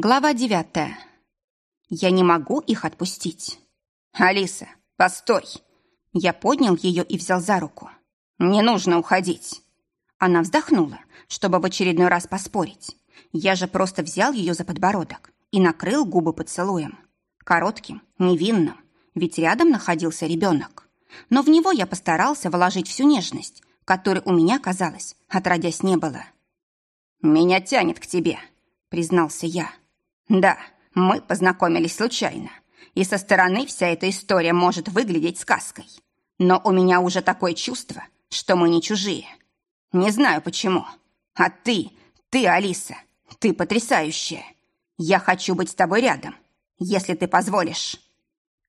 Глава девятая. Я не могу их отпустить. «Алиса, постой!» Я поднял ее и взял за руку. «Не нужно уходить!» Она вздохнула, чтобы в очередной раз поспорить. Я же просто взял ее за подбородок и накрыл губы поцелуем. Коротким, невинным, ведь рядом находился ребенок. Но в него я постарался вложить всю нежность, которой у меня, казалось, отродясь не было. «Меня тянет к тебе», — признался я. Да, мы познакомились случайно, и со стороны вся эта история может выглядеть сказкой. Но у меня уже такое чувство, что мы не чужие. Не знаю почему. А ты, ты, Алиса, ты потрясающая. Я хочу быть с тобой рядом, если ты позволишь.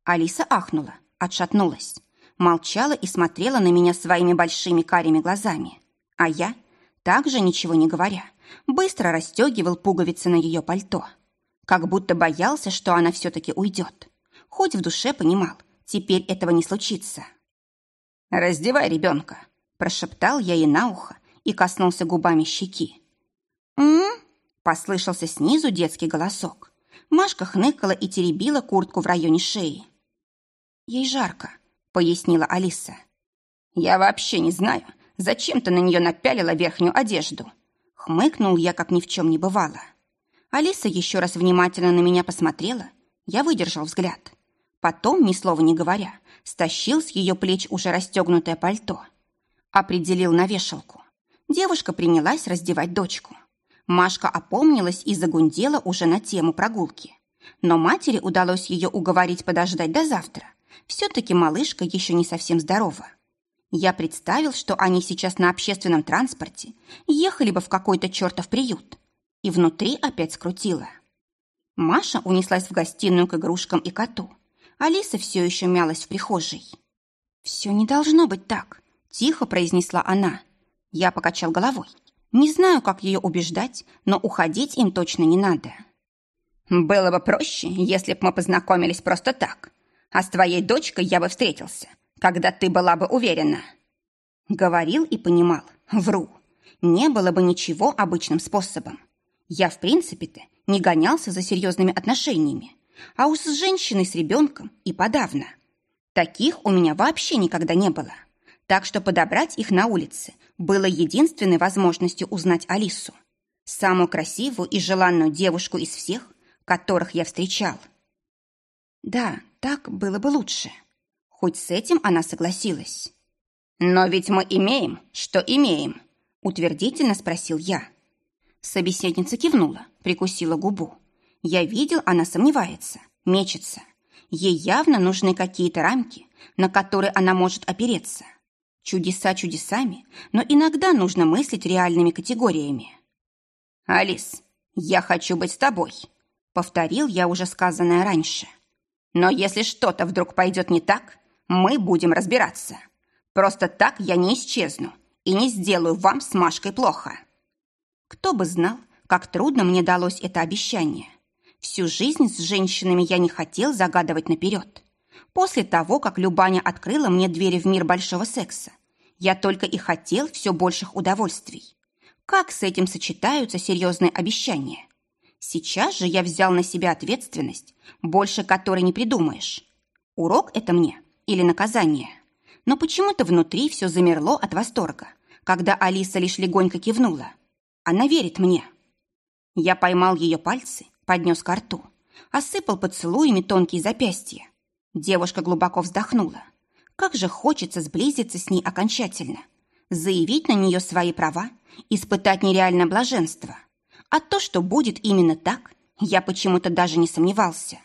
Алиса ахнула, отшатнулась, молчала и смотрела на меня своими большими карими глазами. А я, также ничего не говоря, быстро расстегивал пуговицы на ее пальто как будто боялся, что она все-таки уйдет. Хоть в душе понимал, теперь этого не случится. «Раздевай ребенка», – прошептал я ей на ухо и коснулся губами щеки. «М-м-м», послышался снизу детский голосок. Машка хныкала и теребила куртку в районе шеи. «Ей жарко», — пояснила Алиса. «Я вообще не знаю, зачем ты на нее напялила верхнюю одежду», — хмыкнул я, как ни в чем не бывало. Алиса еще раз внимательно на меня посмотрела. Я выдержал взгляд. Потом, ни слова не говоря, стащил с ее плеч уже расстегнутое пальто. Определил на вешалку. Девушка принялась раздевать дочку. Машка опомнилась и загундела уже на тему прогулки. Но матери удалось ее уговорить подождать до завтра. Все-таки малышка еще не совсем здорова. Я представил, что они сейчас на общественном транспорте ехали бы в какой-то чертов приют и внутри опять скрутила. Маша унеслась в гостиную к игрушкам и коту. Алиса все еще мялась в прихожей. «Все не должно быть так», – тихо произнесла она. Я покачал головой. Не знаю, как ее убеждать, но уходить им точно не надо. «Было бы проще, если бы мы познакомились просто так. А с твоей дочкой я бы встретился, когда ты была бы уверена». Говорил и понимал. Вру. Не было бы ничего обычным способом. Я, в принципе-то, не гонялся за серьезными отношениями, а уж с женщиной с ребенком и подавно. Таких у меня вообще никогда не было. Так что подобрать их на улице было единственной возможностью узнать Алису. Самую красивую и желанную девушку из всех, которых я встречал. Да, так было бы лучше. Хоть с этим она согласилась. «Но ведь мы имеем, что имеем», утвердительно спросил я. Собеседница кивнула, прикусила губу. Я видел, она сомневается, мечется. Ей явно нужны какие-то рамки, на которые она может опереться. Чудеса чудесами, но иногда нужно мыслить реальными категориями. «Алис, я хочу быть с тобой», — повторил я уже сказанное раньше. «Но если что-то вдруг пойдет не так, мы будем разбираться. Просто так я не исчезну и не сделаю вам с Машкой плохо». Кто бы знал, как трудно мне далось это обещание. Всю жизнь с женщинами я не хотел загадывать наперед. После того, как Любаня открыла мне двери в мир большого секса, я только и хотел все больших удовольствий. Как с этим сочетаются серьезные обещания? Сейчас же я взял на себя ответственность, больше которой не придумаешь. Урок это мне или наказание? Но почему-то внутри все замерло от восторга, когда Алиса лишь легонько кивнула. Она верит мне. Я поймал ее пальцы, поднес ко рту, осыпал поцелуями тонкие запястья. Девушка глубоко вздохнула. Как же хочется сблизиться с ней окончательно, заявить на нее свои права, испытать нереальное блаженство. А то, что будет именно так, я почему-то даже не сомневался.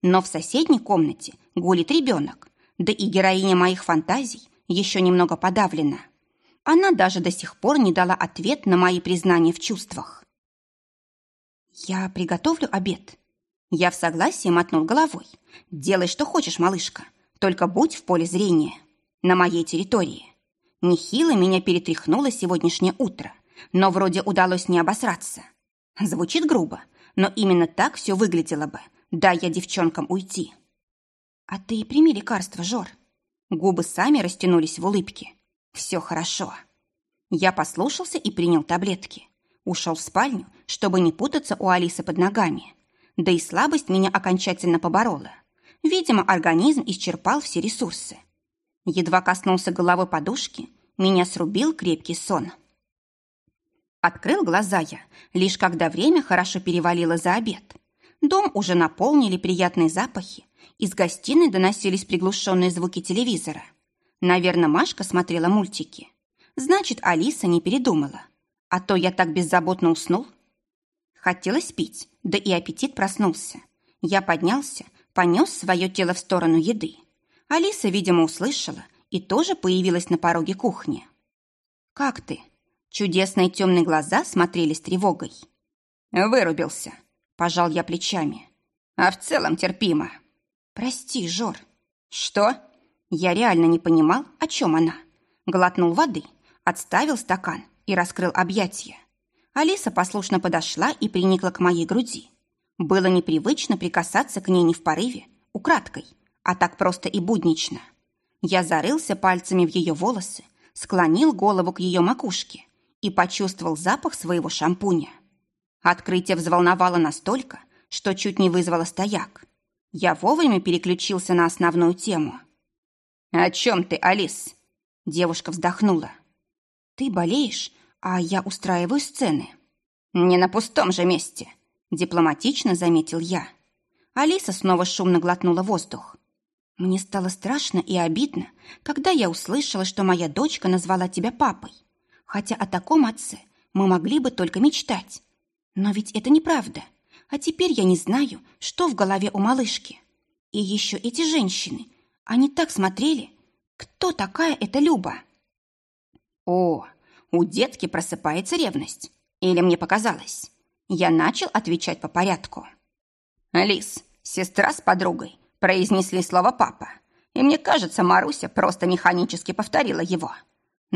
Но в соседней комнате гулит ребенок, да и героиня моих фантазий еще немного подавлена. Она даже до сих пор не дала ответ на мои признания в чувствах. «Я приготовлю обед». Я в согласии мотнул головой. «Делай, что хочешь, малышка, только будь в поле зрения. На моей территории». Нехило меня перетряхнуло сегодняшнее утро, но вроде удалось не обосраться. Звучит грубо, но именно так все выглядело бы, дай я девчонкам уйти. «А ты прими лекарство, Жор». Губы сами растянулись в улыбке. Все хорошо. Я послушался и принял таблетки. Ушел в спальню, чтобы не путаться у Алисы под ногами. Да и слабость меня окончательно поборола. Видимо, организм исчерпал все ресурсы. Едва коснулся головой подушки, меня срубил крепкий сон. Открыл глаза я, лишь когда время хорошо перевалило за обед. Дом уже наполнили приятные запахи, из гостиной доносились приглушенные звуки телевизора. Наверное, Машка смотрела мультики. Значит, Алиса не передумала. А то я так беззаботно уснул. Хотелось пить, да и аппетит проснулся. Я поднялся, понес свое тело в сторону еды. Алиса, видимо, услышала и тоже появилась на пороге кухни. «Как ты?» Чудесные темные глаза смотрели с тревогой. «Вырубился», – пожал я плечами. «А в целом терпимо». «Прости, Жор». «Что?» Я реально не понимал, о чем она. Глотнул воды, отставил стакан и раскрыл объятия. Алиса послушно подошла и приникла к моей груди. Было непривычно прикасаться к ней не в порыве, украдкой, а так просто и буднично. Я зарылся пальцами в ее волосы, склонил голову к ее макушке и почувствовал запах своего шампуня. Открытие взволновало настолько, что чуть не вызвало стояк. Я вовремя переключился на основную тему. «О чем ты, Алис?» Девушка вздохнула. «Ты болеешь, а я устраиваю сцены». «Не на пустом же месте», дипломатично заметил я. Алиса снова шумно глотнула воздух. Мне стало страшно и обидно, когда я услышала, что моя дочка назвала тебя папой хотя о таком отце мы могли бы только мечтать. Но ведь это неправда. А теперь я не знаю, что в голове у малышки. И еще эти женщины, они так смотрели. Кто такая эта Люба? О, у детки просыпается ревность. Или мне показалось? Я начал отвечать по порядку. Лис, сестра с подругой, произнесли слово «папа». И мне кажется, Маруся просто механически повторила его –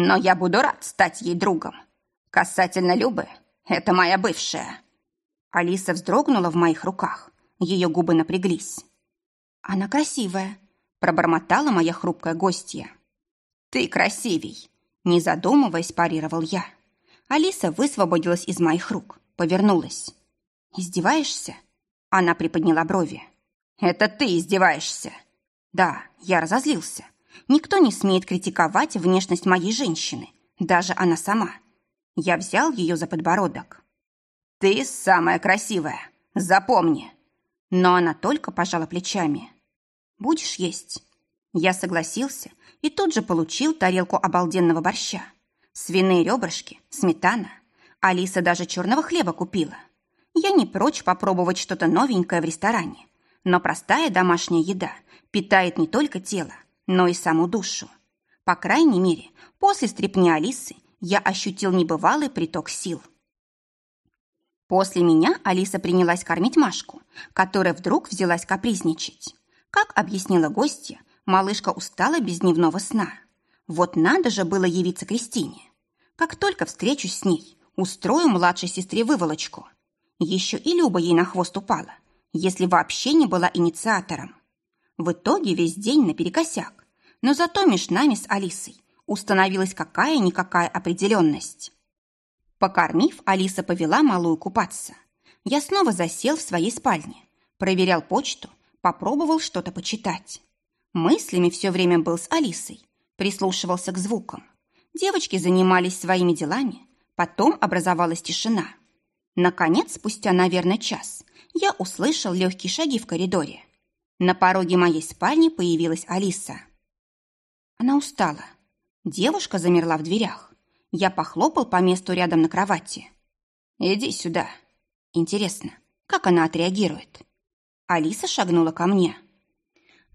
но я буду рад стать ей другом. Касательно Любы, это моя бывшая». Алиса вздрогнула в моих руках. Ее губы напряглись. «Она красивая», — пробормотала моя хрупкая гостья. «Ты красивей», — не задумываясь, парировал я. Алиса высвободилась из моих рук, повернулась. «Издеваешься?» Она приподняла брови. «Это ты издеваешься?» «Да, я разозлился. Никто не смеет критиковать внешность моей женщины, даже она сама. Я взял ее за подбородок. «Ты самая красивая, запомни!» Но она только пожала плечами. «Будешь есть?» Я согласился и тут же получил тарелку обалденного борща. Свиные ребрышки, сметана. Алиса даже черного хлеба купила. Я не прочь попробовать что-то новенькое в ресторане. Но простая домашняя еда питает не только тело, но и саму душу. По крайней мере, после стрепни Алисы я ощутил небывалый приток сил. После меня Алиса принялась кормить Машку, которая вдруг взялась капризничать. Как объяснила гостья, малышка устала без дневного сна. Вот надо же было явиться Кристине. Как только встречусь с ней, устрою младшей сестре выволочку. Еще и Люба ей на хвост упала, если вообще не была инициатором. В итоге весь день наперекосяк но зато между нами с Алисой установилась какая-никакая определенность. Покормив, Алиса повела малую купаться. Я снова засел в своей спальне, проверял почту, попробовал что-то почитать. Мыслями все время был с Алисой, прислушивался к звукам. Девочки занимались своими делами, потом образовалась тишина. Наконец, спустя, наверное, час, я услышал легкие шаги в коридоре. На пороге моей спальни появилась Алиса. Она устала. Девушка замерла в дверях. Я похлопал по месту рядом на кровати. «Иди сюда». Интересно, как она отреагирует? Алиса шагнула ко мне.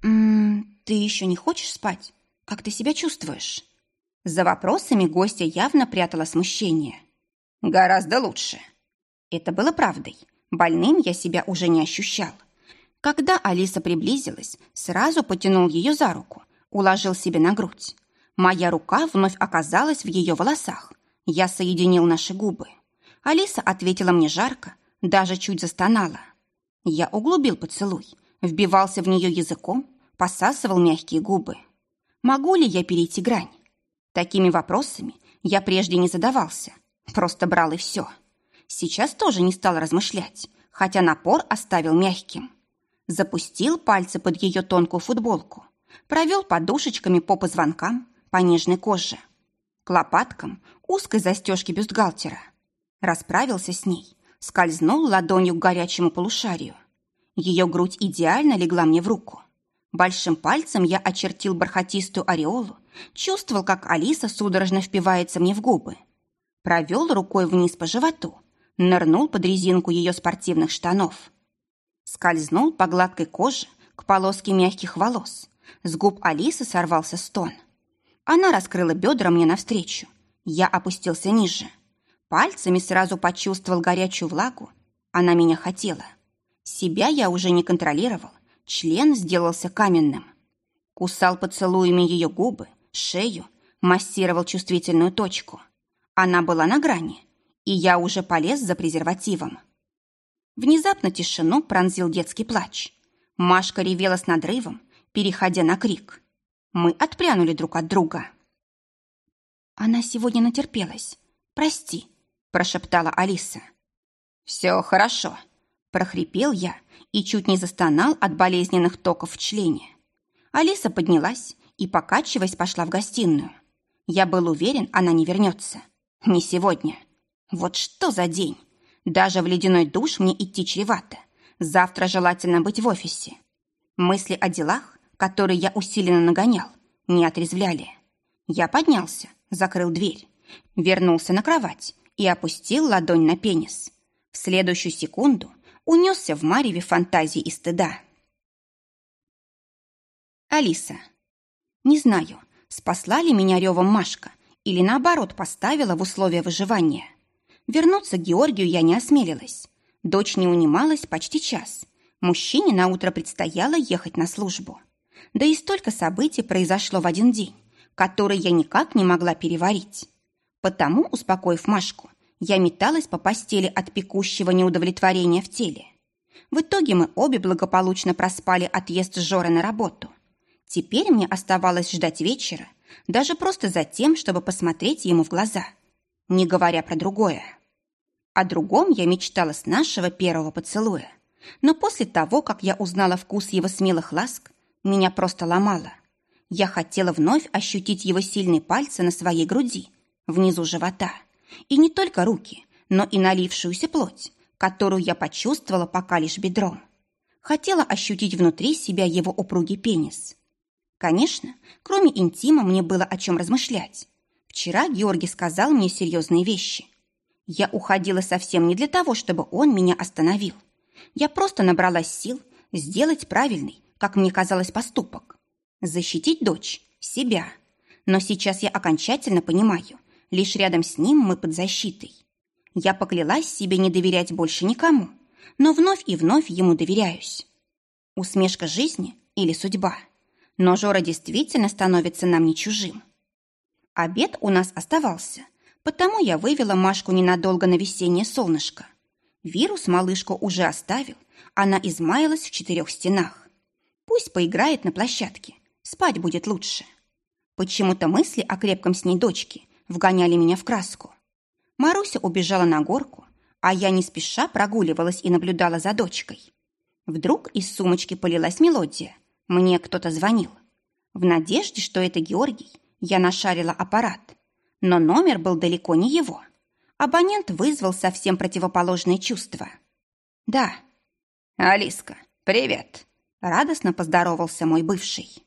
«М -м, «Ты еще не хочешь спать? Как ты себя чувствуешь?» За вопросами гостя явно прятала смущение. «Гораздо лучше». Это было правдой. Больным я себя уже не ощущал. Когда Алиса приблизилась, сразу потянул ее за руку, уложил себе на грудь. Моя рука вновь оказалась в ее волосах. Я соединил наши губы. Алиса ответила мне жарко, даже чуть застонала. Я углубил поцелуй, вбивался в нее языком, посасывал мягкие губы. Могу ли я перейти грань? Такими вопросами я прежде не задавался, просто брал и все. Сейчас тоже не стал размышлять, хотя напор оставил мягким. Запустил пальцы под ее тонкую футболку, провел подушечками по позвонкам, по нежной коже, к лопаткам узкой застежки бюстгальтера. Расправился с ней, скользнул ладонью к горячему полушарию. Ее грудь идеально легла мне в руку. Большим пальцем я очертил бархатистую ореолу, чувствовал, как Алиса судорожно впивается мне в губы. Провел рукой вниз по животу, нырнул под резинку ее спортивных штанов. Скользнул по гладкой коже к полоске мягких волос. С губ Алисы сорвался стон. Она раскрыла бедра мне навстречу. Я опустился ниже. Пальцами сразу почувствовал горячую влагу. Она меня хотела. Себя я уже не контролировал. Член сделался каменным. Кусал поцелуями ее губы, шею, массировал чувствительную точку. Она была на грани, и я уже полез за презервативом. Внезапно тишину пронзил детский плач. Машка ревела с надрывом, переходя на крик. Мы отпрянули друг от друга. «Она сегодня натерпелась. Прости», – прошептала Алиса. «Все хорошо», – прохрипел я и чуть не застонал от болезненных токов в члене. Алиса поднялась и, покачиваясь, пошла в гостиную. Я был уверен, она не вернется. Не сегодня. Вот что за день! Даже в ледяной душ мне идти чревато. Завтра желательно быть в офисе. Мысли о делах, которые я усиленно нагонял, не отрезвляли. Я поднялся, закрыл дверь, вернулся на кровать и опустил ладонь на пенис. В следующую секунду унесся в мареве фантазии и стыда. Алиса. Не знаю, спасла ли меня ревом Машка или наоборот поставила в условия выживания. Вернуться к Георгию я не осмелилась. Дочь не унималась почти час. Мужчине на утро предстояло ехать на службу. Да и столько событий произошло в один день, которые я никак не могла переварить. Потому, успокоив Машку, я металась по постели от пекущего неудовлетворения в теле. В итоге мы обе благополучно проспали отъезд Жоры на работу. Теперь мне оставалось ждать вечера, даже просто за тем, чтобы посмотреть ему в глаза – не говоря про другое. О другом я мечтала с нашего первого поцелуя. Но после того, как я узнала вкус его смелых ласк, меня просто ломало. Я хотела вновь ощутить его сильные пальцы на своей груди, внизу живота. И не только руки, но и налившуюся плоть, которую я почувствовала пока лишь бедром. Хотела ощутить внутри себя его упругий пенис. Конечно, кроме интима мне было о чем размышлять. Вчера Георгий сказал мне серьезные вещи. Я уходила совсем не для того, чтобы он меня остановил. Я просто набралась сил сделать правильный, как мне казалось, поступок. Защитить дочь, себя. Но сейчас я окончательно понимаю, лишь рядом с ним мы под защитой. Я поклялась себе не доверять больше никому, но вновь и вновь ему доверяюсь. Усмешка жизни или судьба. Но Жора действительно становится нам не чужим. Обед у нас оставался, потому я вывела Машку ненадолго на весеннее солнышко. Вирус малышку уже оставил, она измаялась в четырех стенах. Пусть поиграет на площадке, спать будет лучше. Почему-то мысли о крепком с ней дочке вгоняли меня в краску. Маруся убежала на горку, а я не спеша прогуливалась и наблюдала за дочкой. Вдруг из сумочки полилась мелодия. Мне кто-то звонил. В надежде, что это Георгий, я нашарила аппарат, но номер был далеко не его. Абонент вызвал совсем противоположные чувства. «Да». «Алиска, привет!» Радостно поздоровался мой бывший.